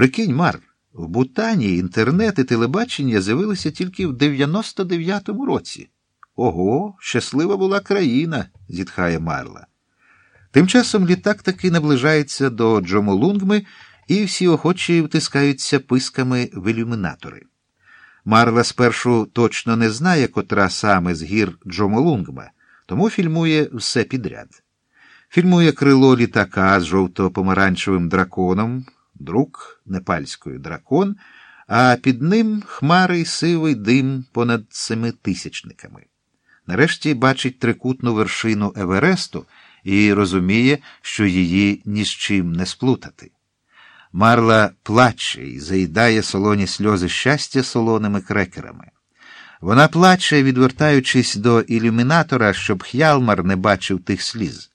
Прикинь, Мар, в Бутані інтернет і телебачення з'явилися тільки в 99-му році. Ого, щаслива була країна, зітхає Марла. Тим часом літак таки наближається до Джомолунгми, і всі охочі втискаються писками в ілюмінатори. Марла спершу точно не знає, котра саме з гір Джомолунгма, тому фільмує все підряд. Фільмує крило літака з жовто-помаранчевим драконом, друк непальської дракон, а під ним хмарий сивий дим понад семитисячниками. Нарешті бачить трикутну вершину Евересту і розуміє, що її ні з чим не сплутати. Марла плаче і заїдає солоні сльози щастя солоними крекерами. Вона плаче, відвертаючись до ілюмінатора, щоб Х'ялмар не бачив тих сліз.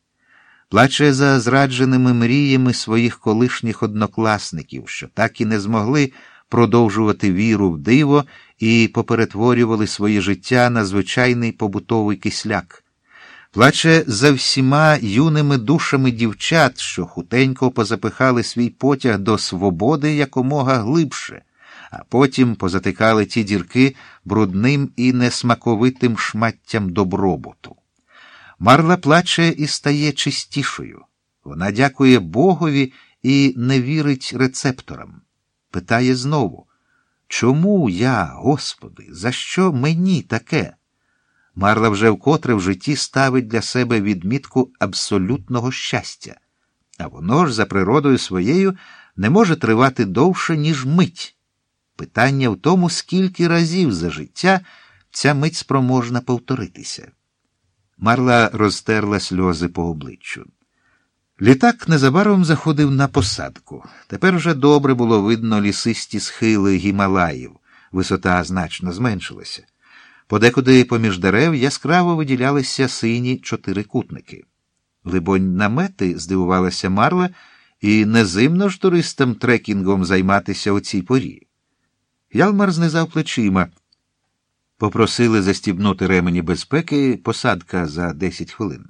Плаче за зрадженими мріями своїх колишніх однокласників, що так і не змогли продовжувати віру в диво і поперетворювали своє життя на звичайний побутовий кисляк. Плаче за всіма юними душами дівчат, що хутенько позапихали свій потяг до свободи якомога глибше, а потім позатикали ті дірки брудним і несмаковитим шматтям добробуту. Марла плаче і стає чистішою. Вона дякує Богові і не вірить рецепторам. Питає знову Чому я, Господи, за що мені таке? Марла вже вкотре в житті ставить для себе відмітку абсолютного щастя, а воно ж за природою своєю не може тривати довше, ніж мить. Питання в тому, скільки разів за життя ця мить спроможна повторитися. Марла розтерла сльози по обличчю. Літак незабаром заходив на посадку. Тепер вже добре було видно лісисті схили Гімалаїв, висота значно зменшилася. Подекуди поміж дерев яскраво виділялися сині чотирикутники. Либонь, намети, здивувалася Марла, і незимно ж туристам трекінгом займатися у цій порі. Ялмар знизав плечима. Попросили застібнути ремені безпеки посадка за 10 хвилин.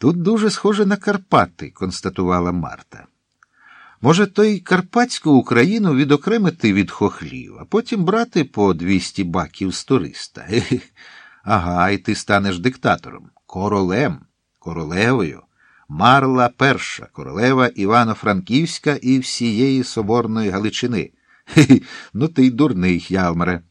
Тут дуже схоже на Карпати, констатувала Марта. Може, той Карпатську Україну відокремити від хохлів, а потім брати по 200 баків з туриста. Ага, і ти станеш диктатором, королем, королевою, Марла Перша, королева Івано-Франківська і всієї Соборної Галичини. Хі, ну ти й дурний, Ялмаре.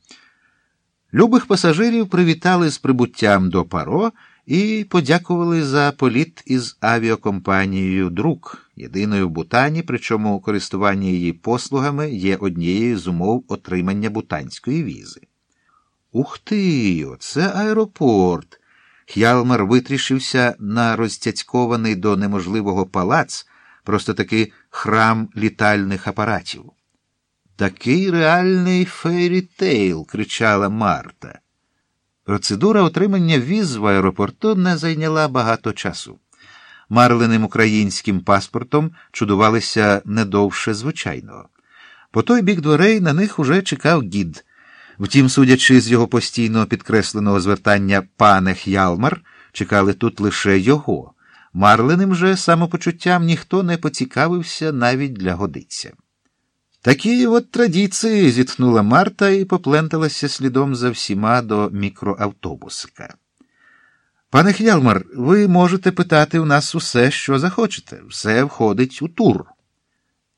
Любих пасажирів привітали з прибуттям до паро і подякували за політ із авіакомпанією Друк, єдиною в Бутані, причому користування її послугами є однією з умов отримання бутанської візи. Ух ти, оце аеропорт. Х'ялмар витрішився на розцяцькований до неможливого палац, просто таки храм літальних апаратів. Такий реальний fairytale, кричала Марта. Процедура отримання віз в аеропорту не зайняла багато часу. Мартиним українським паспортом чудувалися не довше звичайного. По той бік дверей на них уже чекав гід. Втім, судячи з його постійно підкресленого звертання пане Х'ялмар, чекали тут лише його. Марленим же самопочуттям ніхто не поцікавився навіть для годиця. Такі от традиції, зітхнула Марта і попленталася слідом за всіма до мікроавтобусика. Пане Х'ялмар, ви можете питати у нас усе, що захочете, все входить у тур.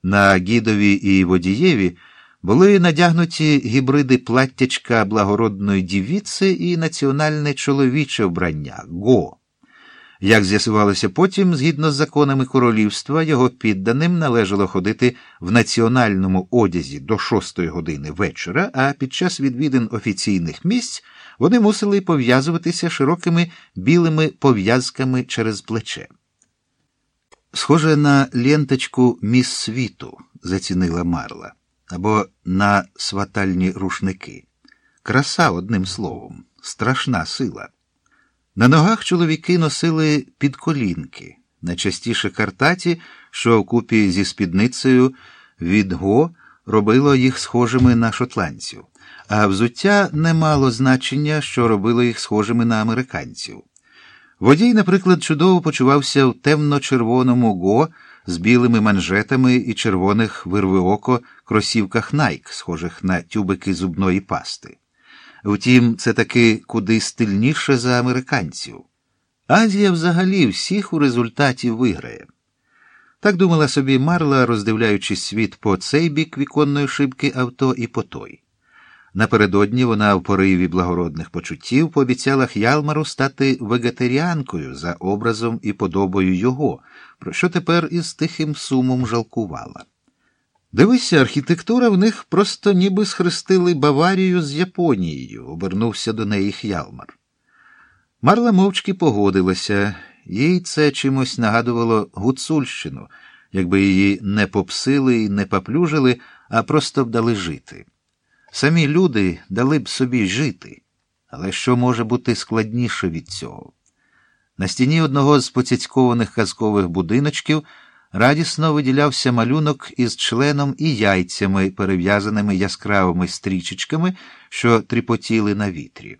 На гідові і водієві були надягнуті гібриди платтячка благородної дівіці і національне чоловіче вбрання ГО. Як з'ясувалося потім, згідно з законами королівства, його підданим належало ходити в національному одязі до шостої години вечора, а під час відвідин офіційних місць вони мусили пов'язуватися широкими білими пов'язками через плече. Схоже на ленточку міс світу, зацінила Марла, або на сватальні рушники. Краса, одним словом, страшна сила. На ногах чоловіки носили підколінки, найчастіше картаті, що вкупі зі спідницею від го робило їх схожими на шотландців, а взуття не мало значення, що робило їх схожими на американців. Водій, наприклад, чудово почувався в темно-червоному го з білими манжетами і червоних вирвиоко кросівках Найк, схожих на тюбики зубної пасти. Втім, це таки куди стильніше за американців. Азія взагалі всіх у результаті виграє. Так думала собі Марла, роздивляючись світ по цей бік віконної шибки авто і по той. Напередодні вона в пориві благородних почуттів пообіцяла Х'ялмару стати вегетаріанкою за образом і подобою його, про що тепер із тихим сумом жалкувала. Дивися, архітектура в них просто ніби схрестили Баварію з Японією, обернувся до неї Х'ялмар. Марла мовчки погодилася, їй це чимось нагадувало гуцульщину, якби її не попсили і не поплюжили, а просто б дали жити. Самі люди дали б собі жити, але що може бути складніше від цього? На стіні одного з поцяцькованих казкових будиночків радісно виділявся малюнок із членом і яйцями, перев'язаними яскравими стрічечками, що тріпотіли на вітрі.